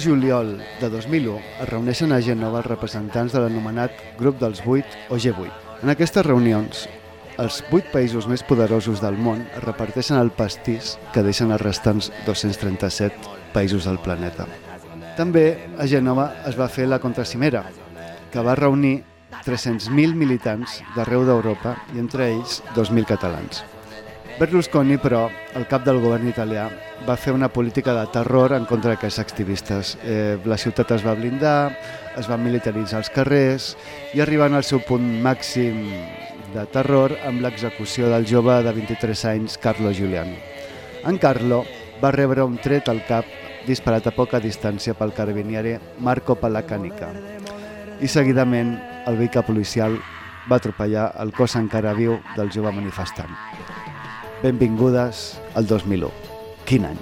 juliol de 2001 es reuneixen a Genova els representants de l'anomenat Grup dels 8 o G8. En aquestes reunions, els 8 països més poderosos del món es reparteixen el pastís que deixen els restants 237 països del planeta. També a Genova es va fer la contracimera, que va reunir 300.000 militants d'arreu d'Europa i entre ells 2.000 catalans. Berlusconi, però, el cap del govern italià, va fer una política de terror en contra d'aquests activistes. Eh, la ciutat es va blindar, es van militaritzar els carrers i arribant al seu punt màxim de terror amb l'execució del jove de 23 anys, Carlo Giuliani. En Carlo va rebre un tret al cap disparat a poca distància pel carabiniere Marco Palacanica. I seguidament el vehicle policial va atropellar el cos encara viu del jove manifestant. Benvingudes al 2001. Quin any?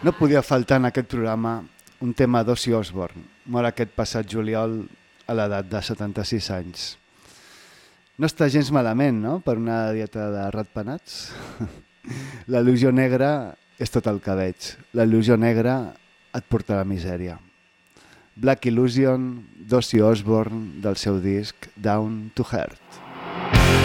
No podia faltar en aquest programa un tema d'Ossi Osborne, mort aquest passat juliol a l'edat de 76 anys. No està gens malament, no?, per una dieta de ratpenats. La negra és tot el que veig. La negra et porta a la misèria. Black Illusion d'Ossi Osborne del seu disc Down to Heart.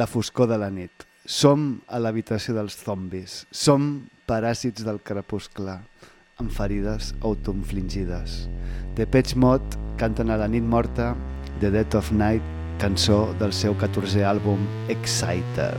La foscor de la nit. Som a l'habitació dels zombis. Som paràsits del crepuscle amb ferides autoinfligides. The Pitch Mod canten a la nit morta The Dead of Night, cançó del seu 14è àlbum Exciter.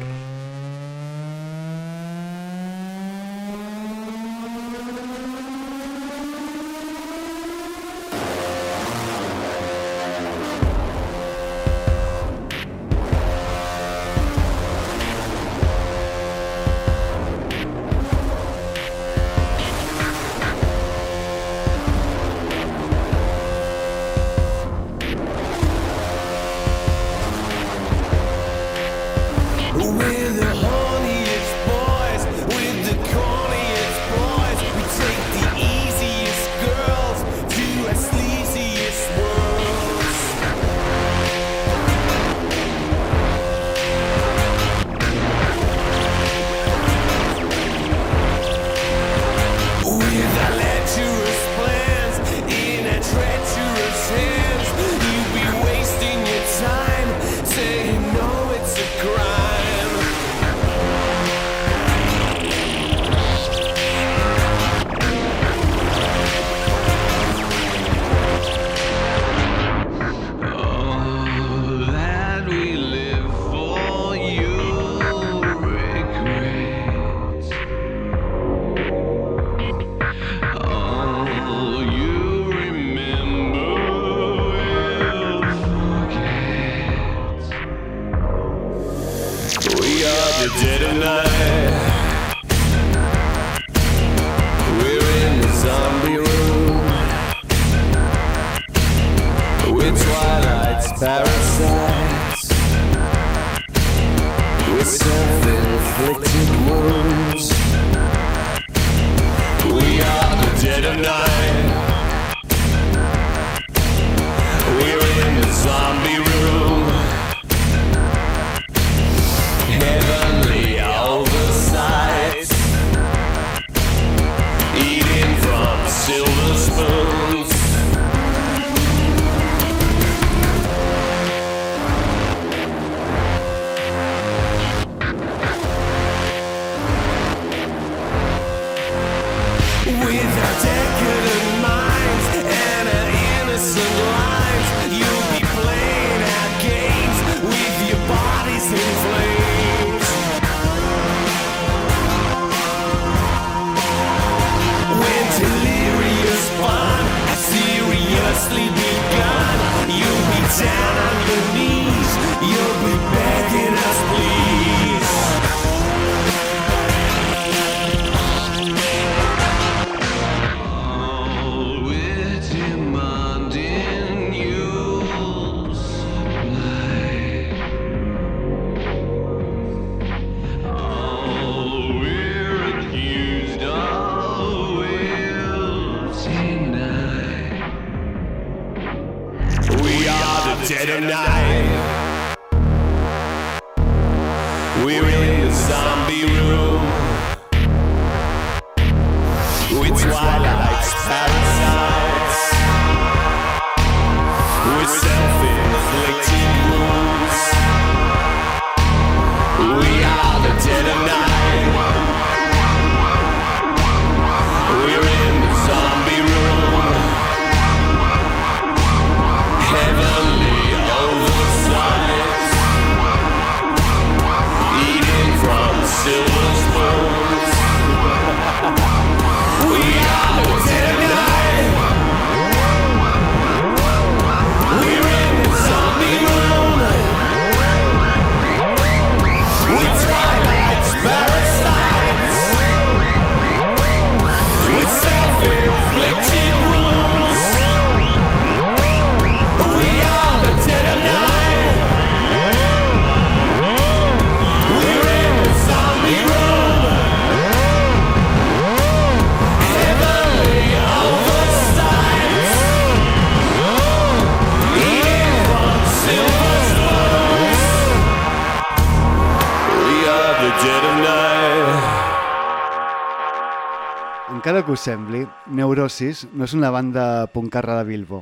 Encara que us sembli, Neurosis no és una banda puncarra de Bilbo.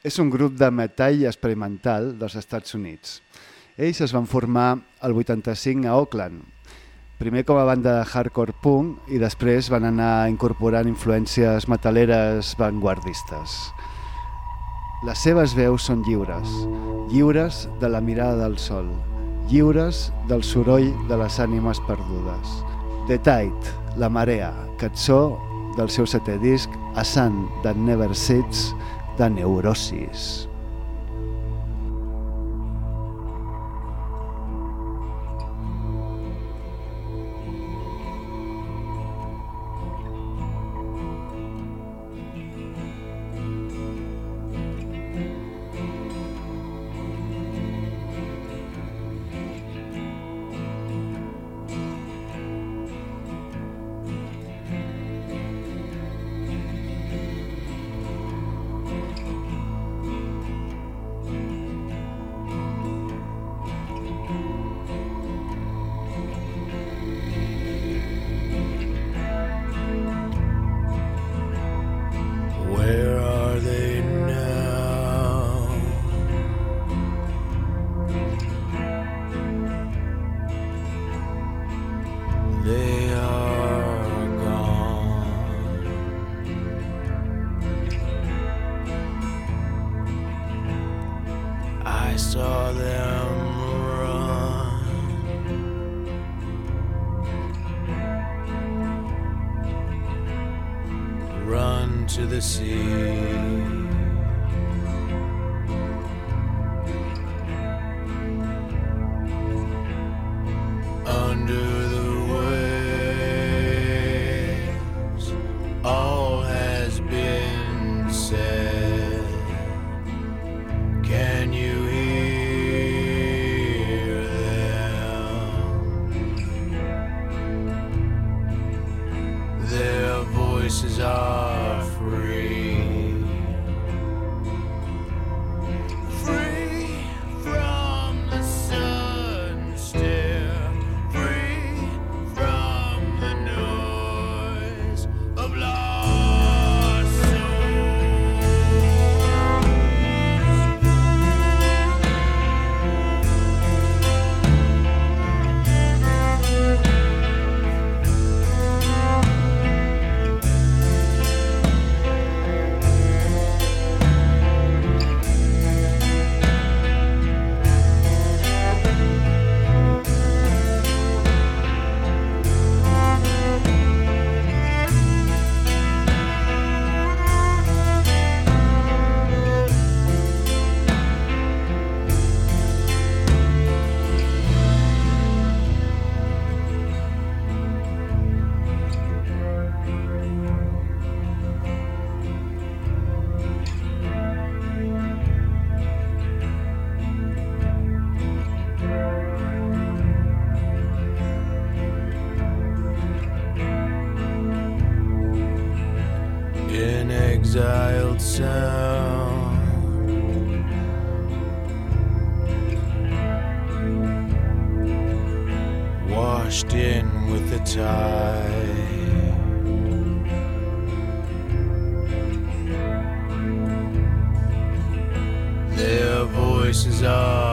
És un grup de metall experimental dels Estats Units. Ells es van formar el 85 a Oakland, primer com a banda de hardcore punk i després van anar incorporant influències metaleres vanguardistes. Les seves veus són lliures, lliures de la mirada del sol, lliures del soroll de les ànimes perdudes. The Tide, La Marea, cançó del seu setè disc, A Sun That Never Sits, de Neurosis. I saw them run. Run to the sea. exiled sound. Washed in with the tide. Their voices are.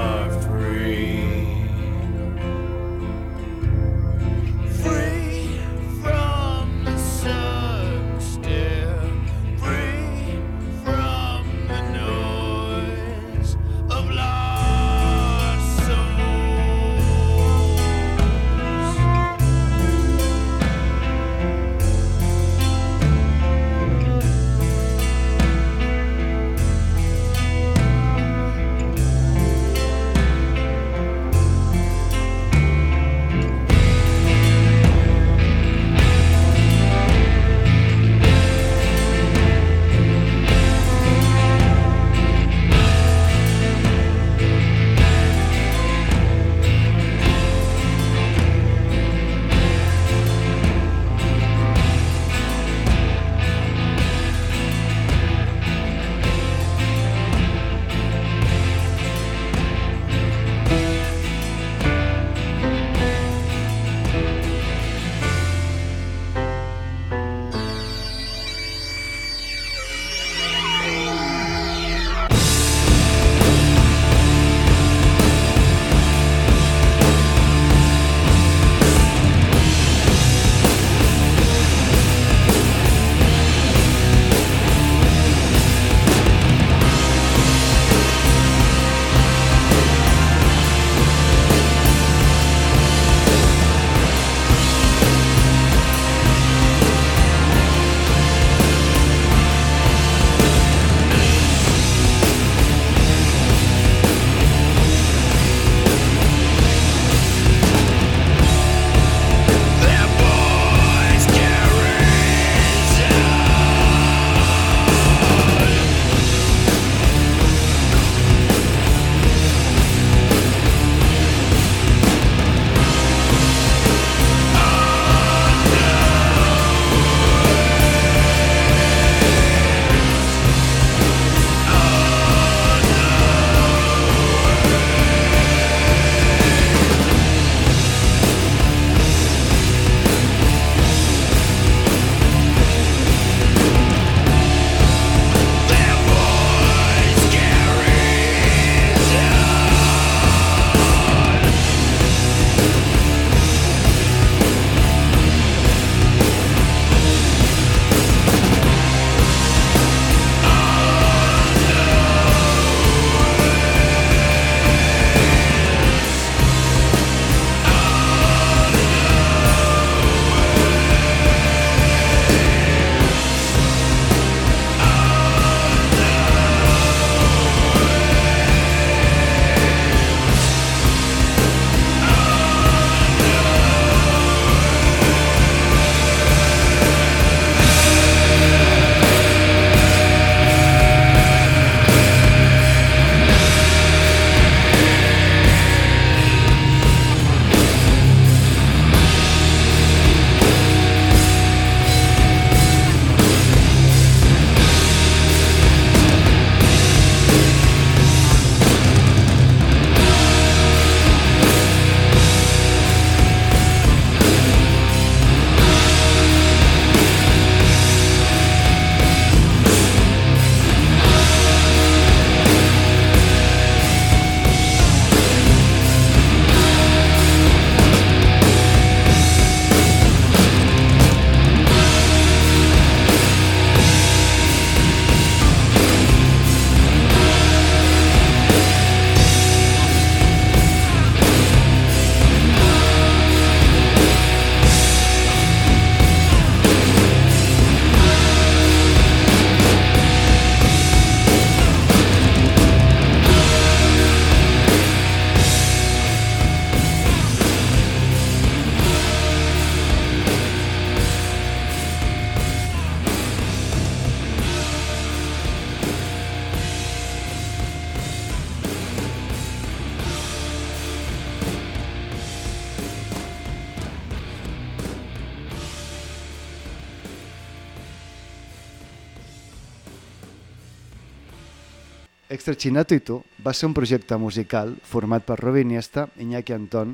Extrachinato i tu va ser un projecte musical format per Robin Iniesta, Iñaki Antón,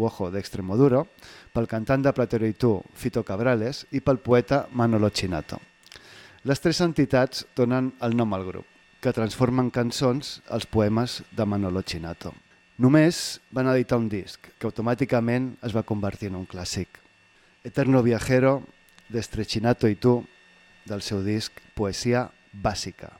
Uojo d'Extremoduro, pel cantant de Platero i tu, Fito Cabrales, i pel poeta Manolo Chinato. Les tres entitats donen el nom al grup, que transformen cançons els poemes de Manolo Chinato. Només van editar un disc, que automàticament es va convertir en un clàssic. Eterno Viajero, d'Estrechinato i tu, del seu disc Poesia Bàsica.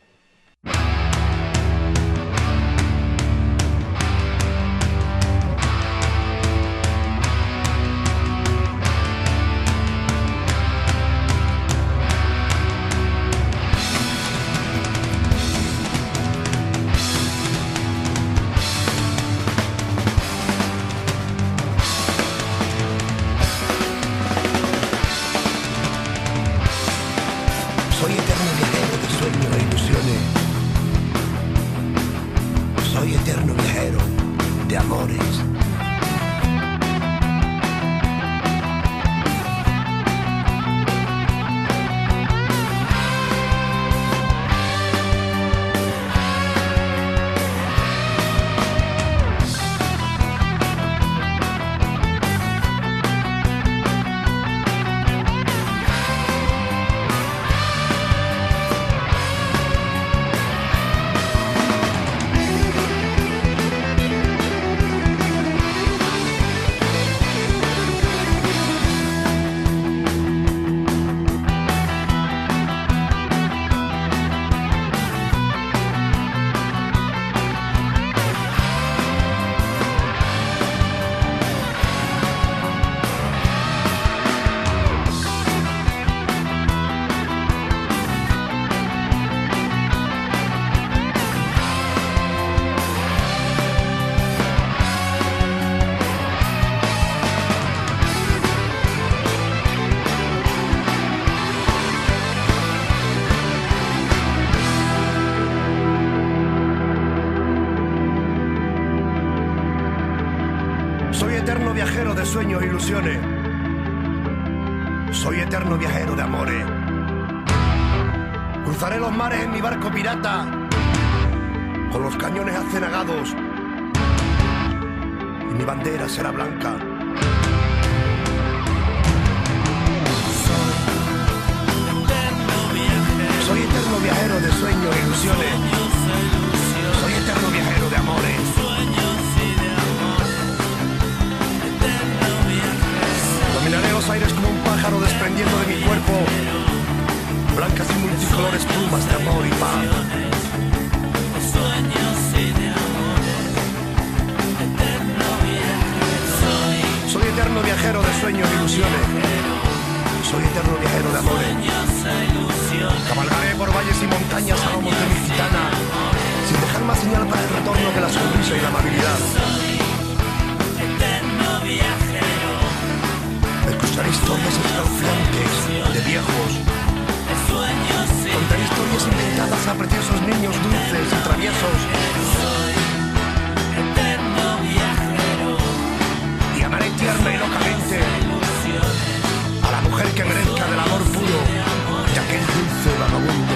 Soy eterno viajero de amores. Cruzaré los mares en mi barco pirata, con los cañones acenagados, y mi bandera será blanca. Soy eterno viajero de sueños e ilusiones. Soy eterno viajero de amores. Los aires como un pájaro desprendiendo de mi cuerpo blancas y multicolores plumas de amor y paz. Soy eterno viajero de sueños e ilusiones. Soy eterno viajero de amores. Cabalgaré por valles y montañas a lomos de mi gitana, sin dejar más señal para el retorno que la sonrisa y la amabilidad. Escuchar historias escalofriantes de viejos. Contar historias inventadas a preciosos niños dulces y traviesos. Y amaré tierna y locamente a la mujer que merezca del amor puro de aquel dulce vagabundo.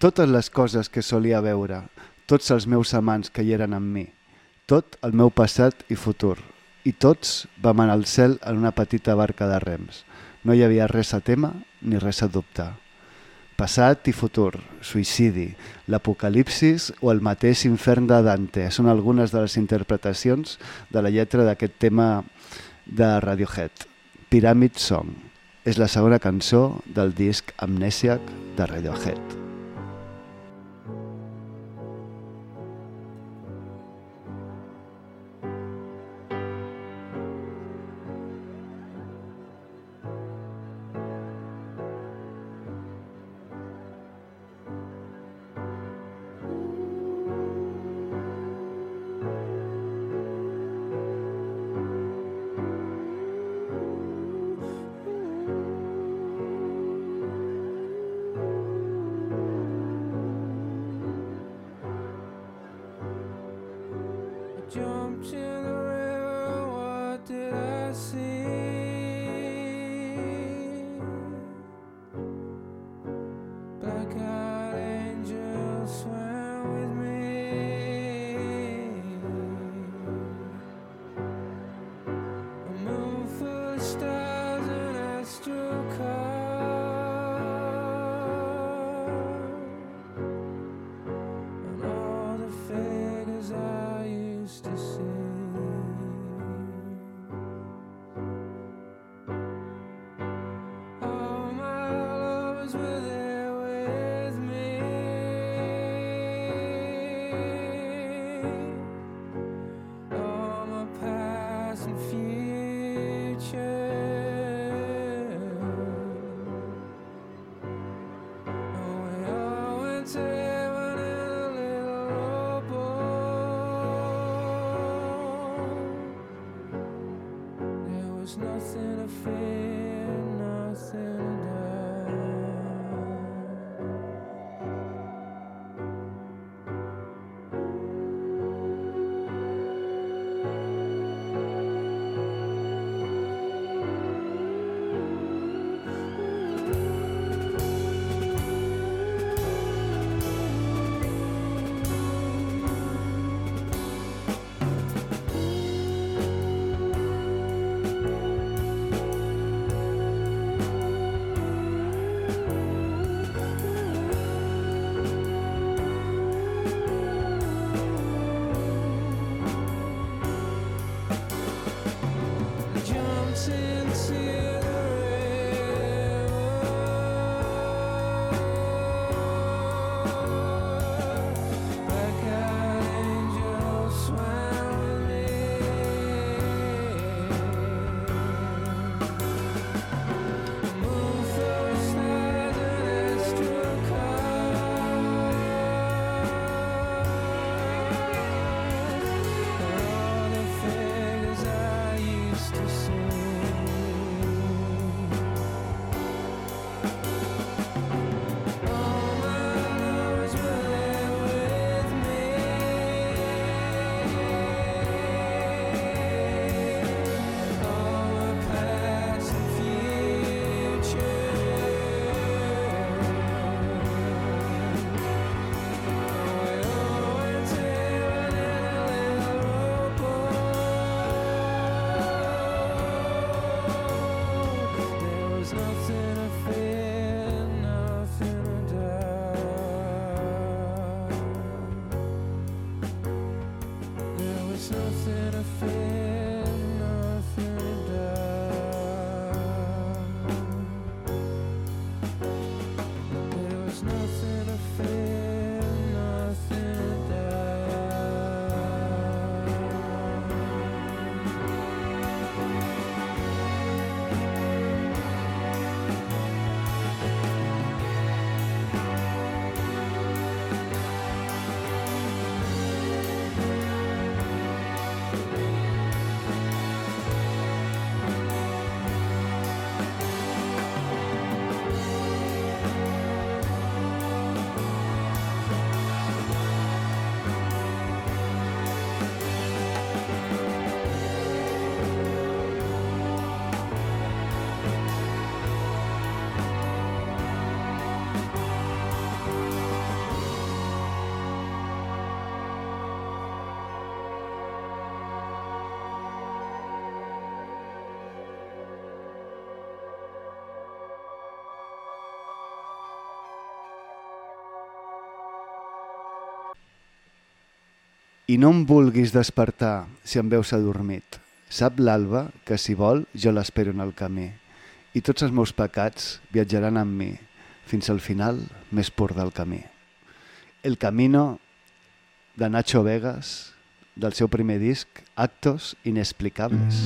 Totes les coses que solia veure, tots els meus amants que hi eren amb mi, tot el meu passat i futur, i tots vam anar al cel en una petita barca de rems. No hi havia res a tema ni res a dubtar. Passat i futur, suïcidi, l'apocalipsis o el mateix infern de Dante són algunes de les interpretacions de la lletra d'aquest tema de Radiohead, Pyramid Song. És la segona cançó del disc Amnesiac de Radiohead. jumped in 曾经。I no em vulguis despertar si em veus adormit. Sap l'alba que si vol jo l'espero en el camí i tots els meus pecats viatjaran amb mi fins al final més pur del camí. El Camino de Nacho Vegas del seu primer disc Actos Inexplicables.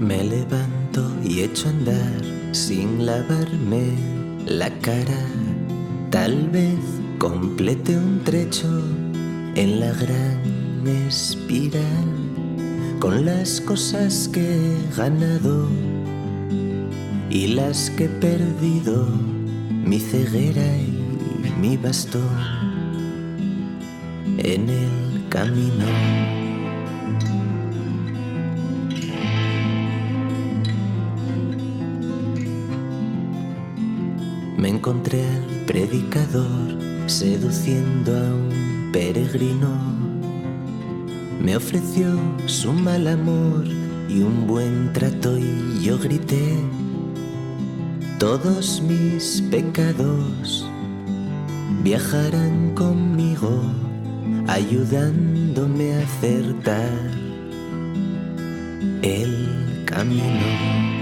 Me levanto y echo a andar sin lavarme la cara. Tal vez complete un trecho en la gran espiral con las cosas que he ganado y las que he perdido, mi ceguera y mi bastón en el camino. Encontré al predicador seduciendo a un peregrino. Me ofreció su mal amor y un buen trato y yo grité, todos mis pecados viajarán conmigo, ayudándome a acertar el camino.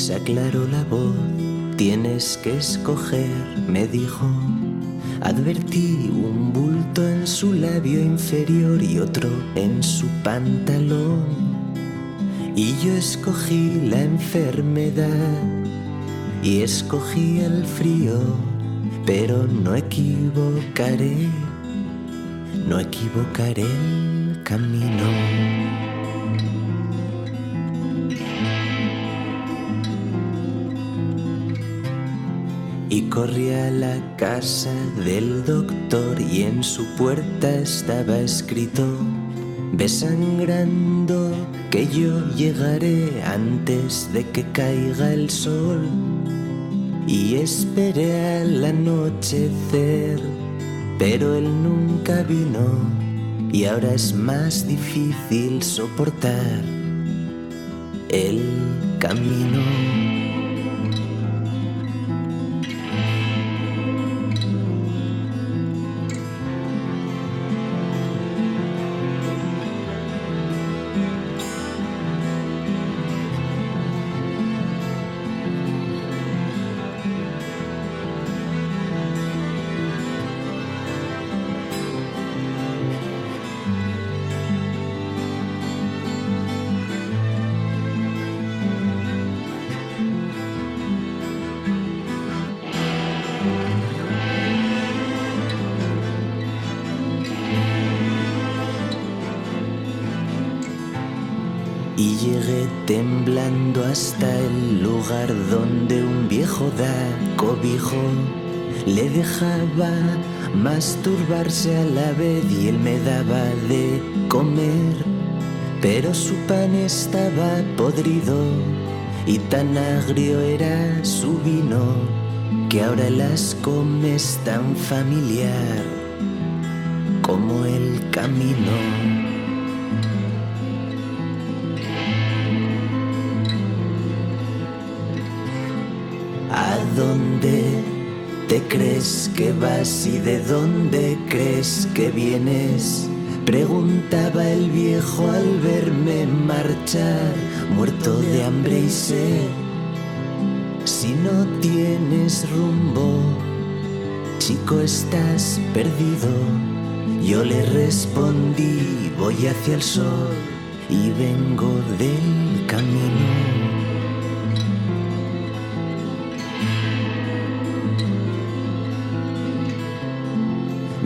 Se aclaró la voz. Tienes que escoger, me dijo. Advertí un bulto en su labio inferior y otro en su pantalón. Y yo escogí la enfermedad y escogí el frío, pero no equivocaré, no equivocaré el camino. Y corrí a la casa del doctor y en su puerta estaba escrito, ve sangrando que yo llegaré antes de que caiga el sol. Y esperé al anochecer, pero él nunca vino y ahora es más difícil soportar el camino. Llegué temblando hasta el lugar donde un viejo da cobijo le dejaba masturbarse a la vez y él me daba de comer. Pero su pan estaba podrido y tan agrio era su vino que ahora el asco me es tan familiar como el camino. Que vas y de dónde crees que vienes? Preguntaba el viejo al verme marchar, muerto de hambre y sed. Si no tienes rumbo, chico, estás perdido. Yo le respondí, voy hacia el sol y vengo del camino.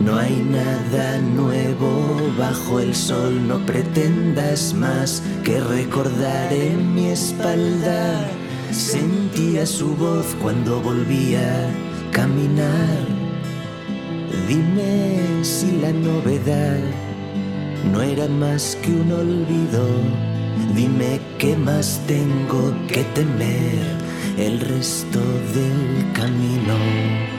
No hay nada nuevo bajo el sol, no pretendas más que recordar en mi espalda. Sentía su voz cuando volvía a caminar. Dime si la novedad no era más que un olvido. Dime qué más tengo que temer el resto del camino.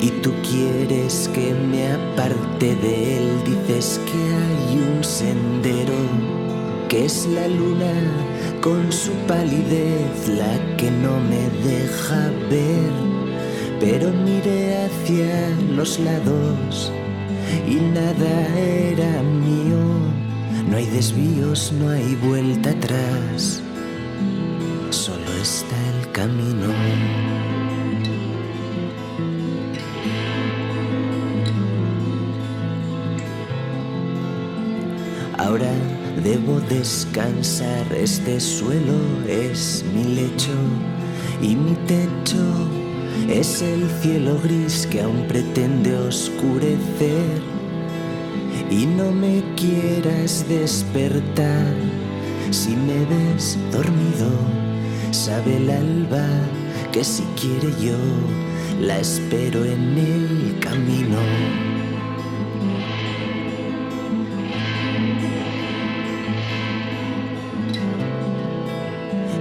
Y tú quieres que me aparte de él. Dices que hay un sendero que es la luna con su palidez la que no me deja ver. Pero miré hacia los lados y nada era mío. No hay desvíos, no hay vuelta atrás, solo está el camino. Debo descansar, este suelo es mi lecho y mi techo es el cielo gris que aún pretende oscurecer. Y no me quieras despertar si me ves dormido. Sabe el alba que si quiere yo la espero en el camino.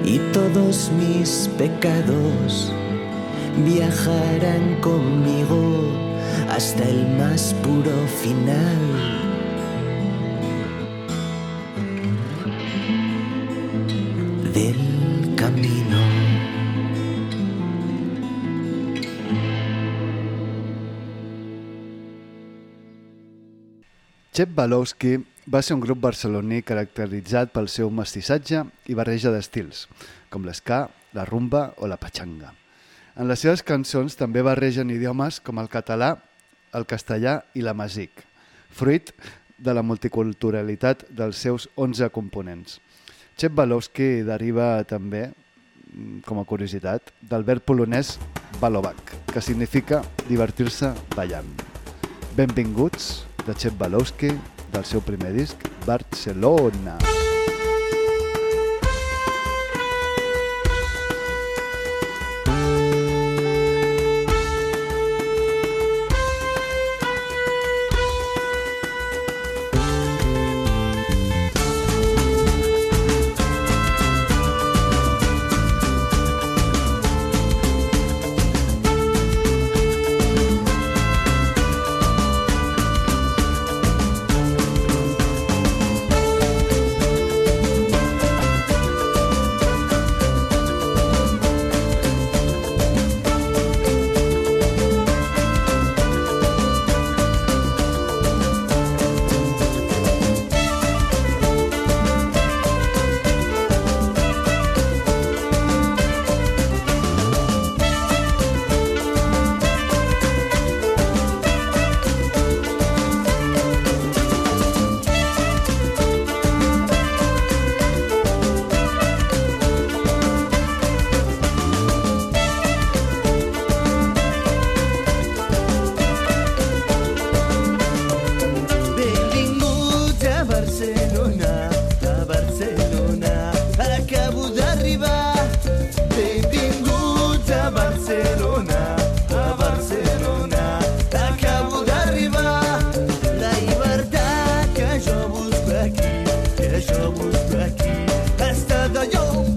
Y todos mis pecados viajarán conmigo hasta el más puro final. del camino. Chep Balowski va ser un grup barceloní caracteritzat pel seu mestissatge i barreja d'estils, com l'esca, la rumba o la patxanga. En les seves cançons també barregen idiomes com el català, el castellà i la masic, fruit de la multiculturalitat dels seus 11 components. Chep Balowski deriva també, mm, com a curiositat, del verb polonès balovac, que significa divertir-se ballant. Benvinguts de Chep Balowski del seu primer disc, Barcelona. Benvinguts por beste de jongen.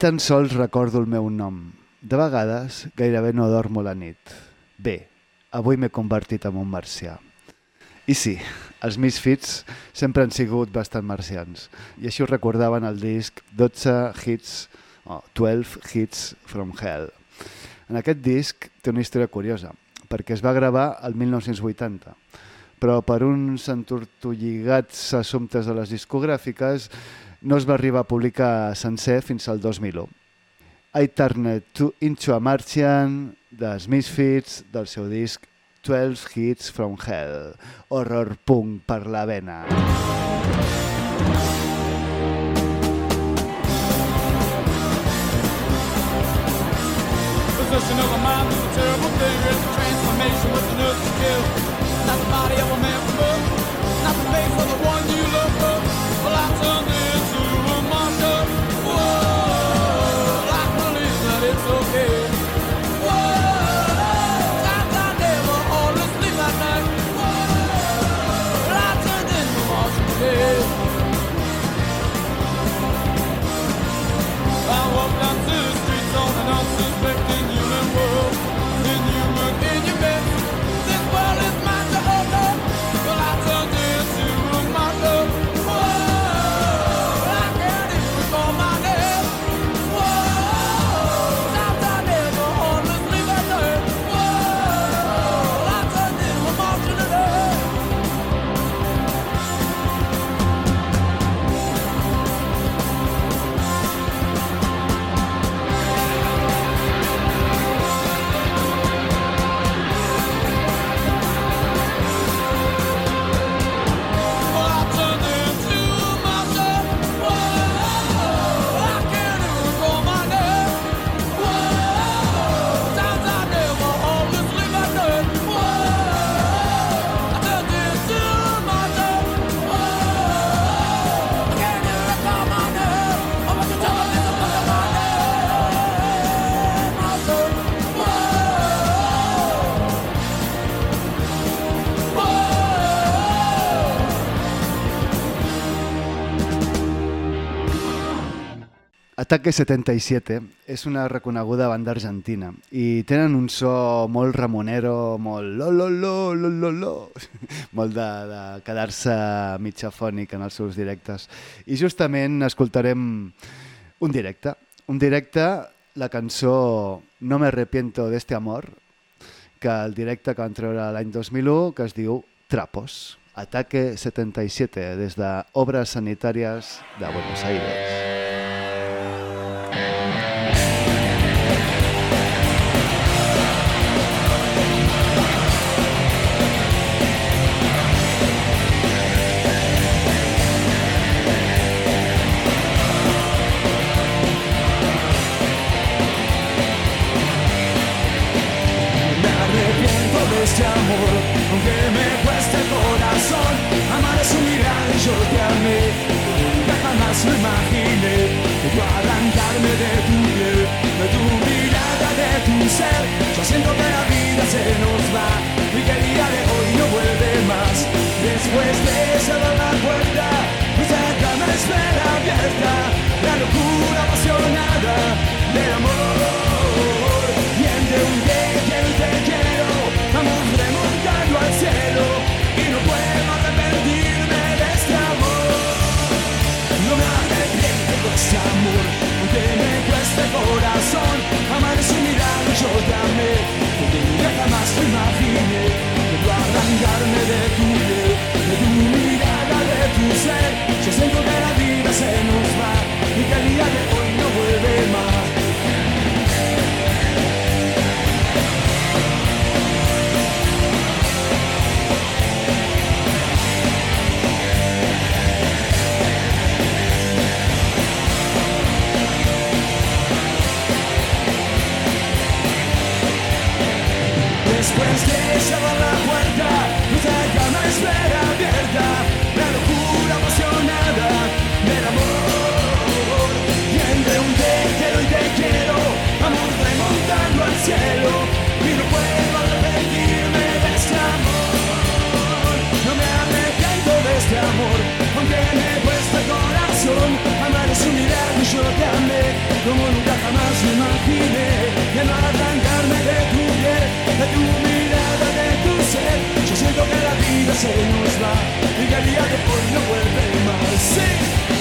Tan sols recordo el meu nom. De vegades gairebé no dormo la nit. Bé, avui m'he convertit en un marcià. I sí, els Misfits sempre han sigut bastant marcians. I així ho recordaven el disc 12 hits, o 12 hits from hell. En aquest disc té una història curiosa, perquè es va gravar el 1980, però per uns entortolligats assumptes de les discogràfiques no es va arribar a publicar sencer fins al 2001. I Turned to Into a Martian, dels Misfits, del seu disc 12 Hits from Hell, horror punk per la vena. Possession of a mind is a terrible thing. It's a transformation with the nerve to kill. Not the body of a man from birth, Ataque 77 és una reconeguda banda argentina i tenen un so molt ramonero, molt lo lo lo lo lo lo, molt de, de quedar-se mitjafònic en els seus directes. I justament escoltarem un directe, un directe, la cançó No me arrepiento de este amor, que el directe que van treure l'any 2001, que es diu Trapos. Ataque 77, des de Sanitàries de Buenos Aires. este corazón. Amanecí mirando yo te amé. Porque nunca jamás te imaginé Puedo arrancarme de tu piel De tu mirada, de tu ser. Yo siento que la vida se nos va Y que de hoy cierran la puerta, nos deja una abierta, la locura apasionada del amor. Y entre un te quiero y te quiero, amor remontando al cielo, y no puedo arrepentirme de este amor. No me arrepiento de este amor, aunque me cuesta el corazón, amar es un milagro yo te amé, como nunca jamás me imaginé, y no arrancarme de tu piel, de tu Siento que la vida se nos va y que el día de hoy no vuelve más. Sí.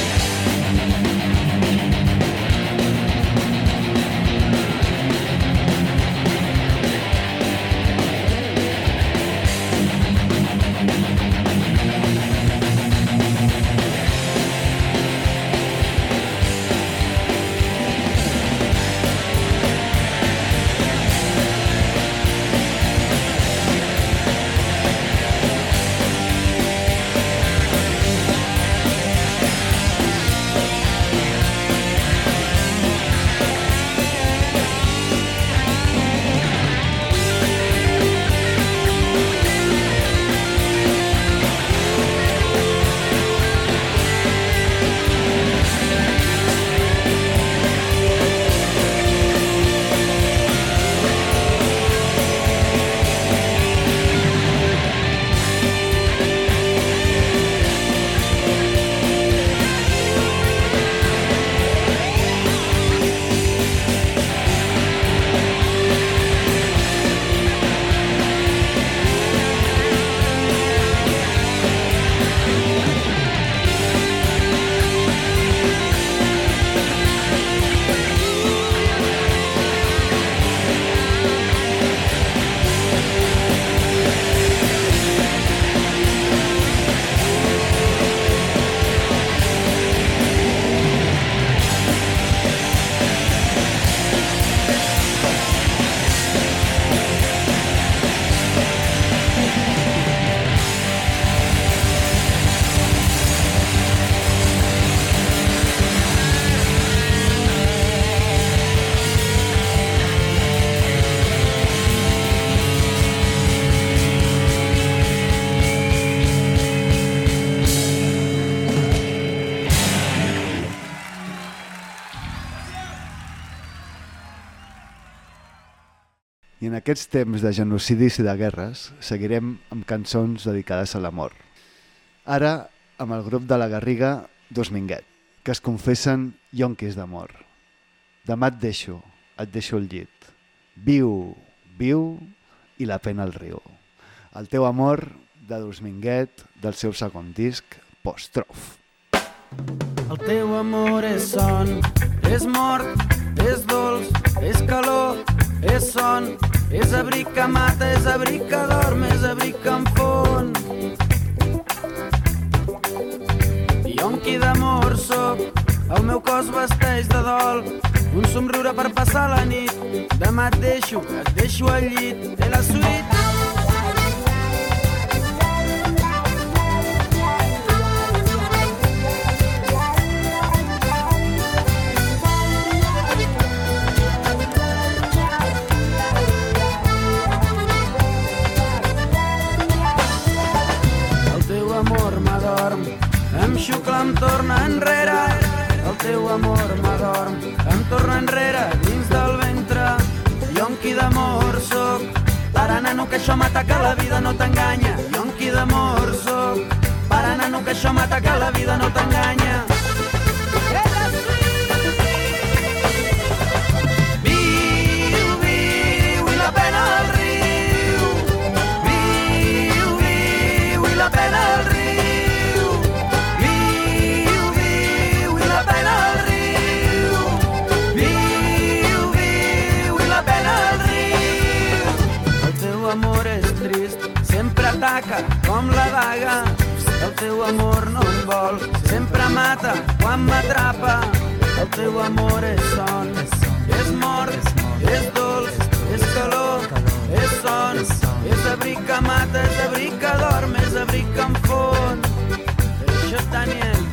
Aquests temps de genocidis i de guerres seguirem amb cançons dedicades a l'amor. Ara, amb el grup de la Garriga, Dos Minguet, que es confessen yonquis d'amor. Demà et deixo, et deixo el llit. Viu, viu i la pena al riu. El teu amor de Dos Minguet, del seu segon disc, Postrof. El teu amor és son, és mort, és dolç, és calor, és son, és abric que mata, és abric que dorm, és abric que enfon. Yonqui d'amor soc, el meu cos vesteix de dol, un somriure per passar la nit. Demà et deixo, et deixo al llit, de la suite. Xucla, em torna enrere. El teu amor m'adorm, em torna enrere dins del ventre. Yonqui d'amor soc, para nano que això m'ataca la vida no t'enganya. Yonqui d'amor soc, para nano que això m'ataca la vida no t'enganya. Ataca com la daga. El teu amor no em vol, sempre mata quan m'atrapa. El teu amor és son, és mort, és dolç, és calor, és son, és abric que mata, és abric que dorm, és abric que em fon. Això, Daniel.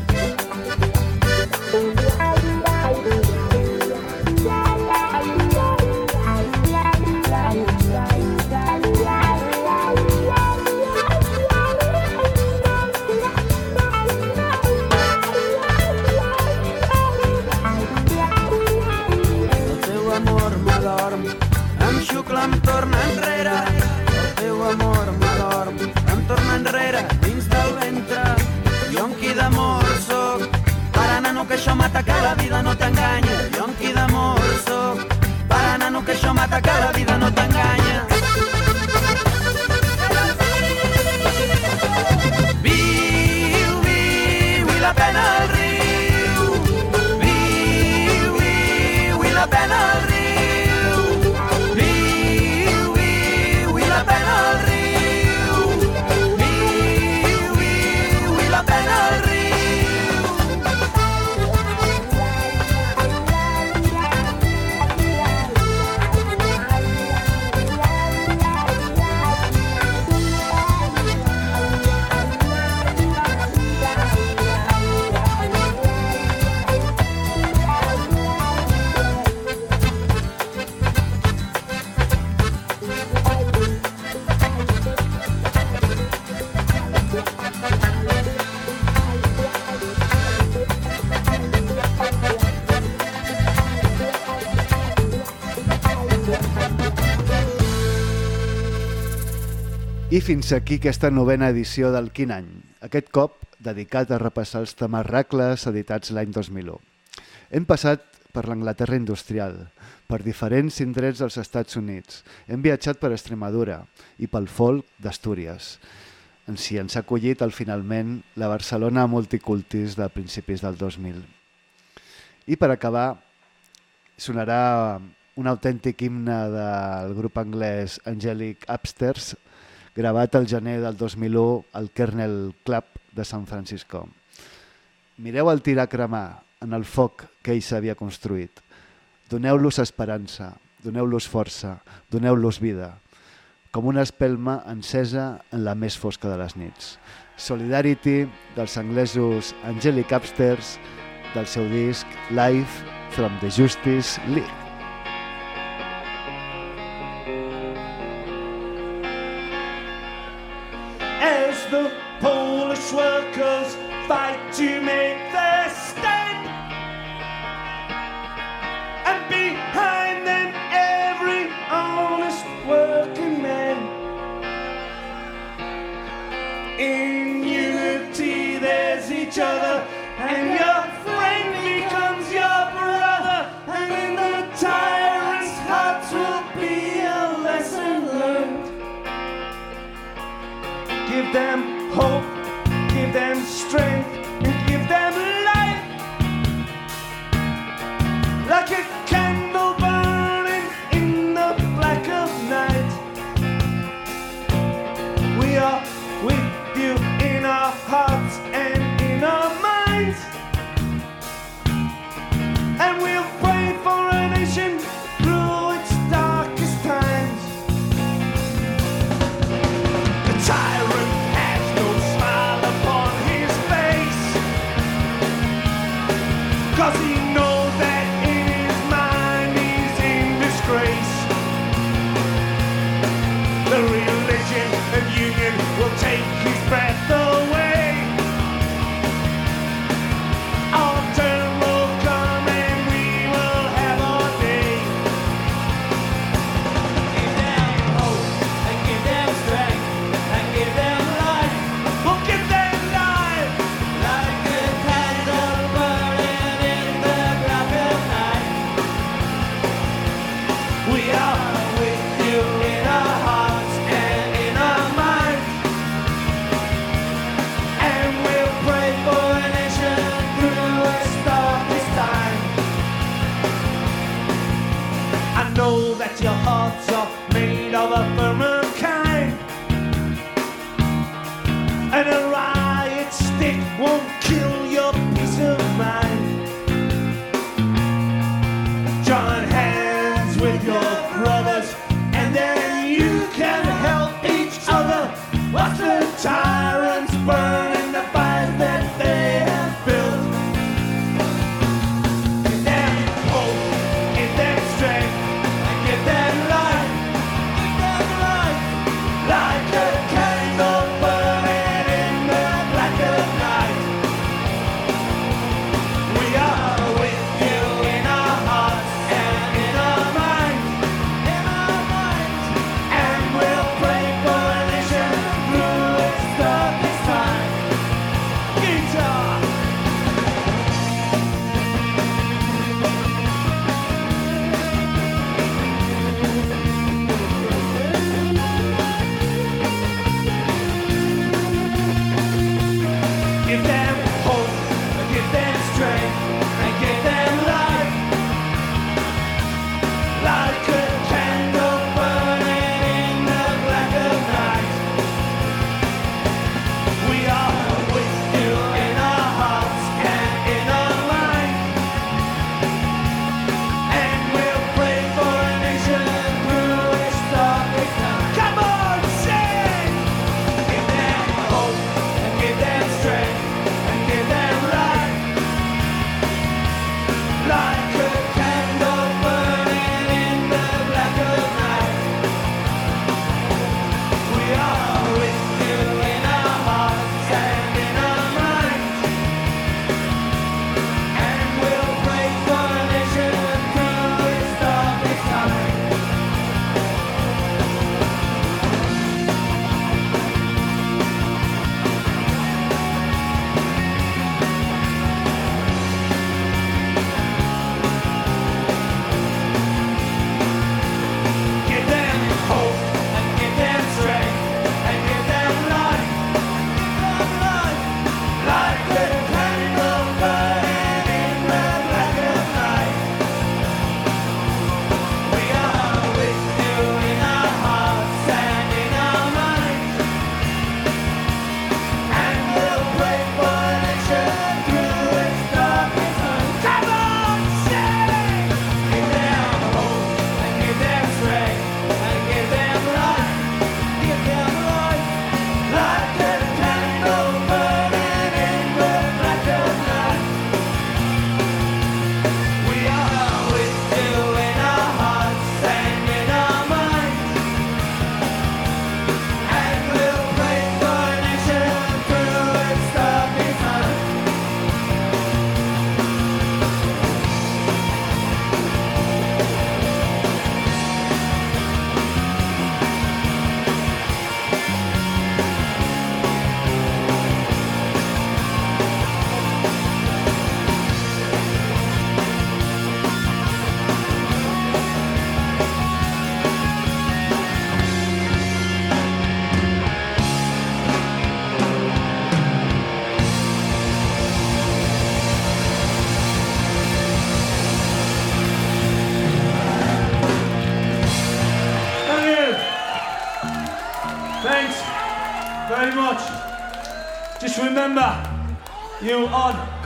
Nano que la vida no t'enganya. Yonqui d'amor soc, para nano que això m'ataca la vida no t'enganya. I fins aquí aquesta novena edició del Quin any, aquest cop dedicat a repassar els tamarracles editats l'any 2001. Hem passat per l'Anglaterra industrial, per diferents indrets dels Estats Units, hem viatjat per Extremadura i pel folk d'Astúries. En si ens ha acollit al finalment la Barcelona multicultis de principis del 2000. I per acabar, sonarà un autèntic himne del grup anglès Angelic Upstairs, gravat al gener del 2001 al Kernel Club de San Francisco. Mireu el tir a cremar en el foc que ell s'havia construït. Doneu-los esperança, doneu-los força, doneu-los vida, com una espelma encesa en la més fosca de les nits. Solidarity dels anglesos Angelic Upstairs del seu disc Live from the Justice League. Them strength, and give them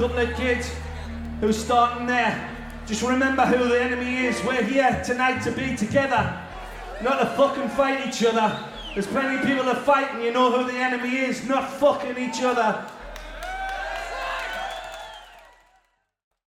couple of kids who's starting there. Just remember who the enemy is. We're here tonight to be together, not to fucking fight each other. There's plenty of people that fight and you know who the enemy is, not fucking each other.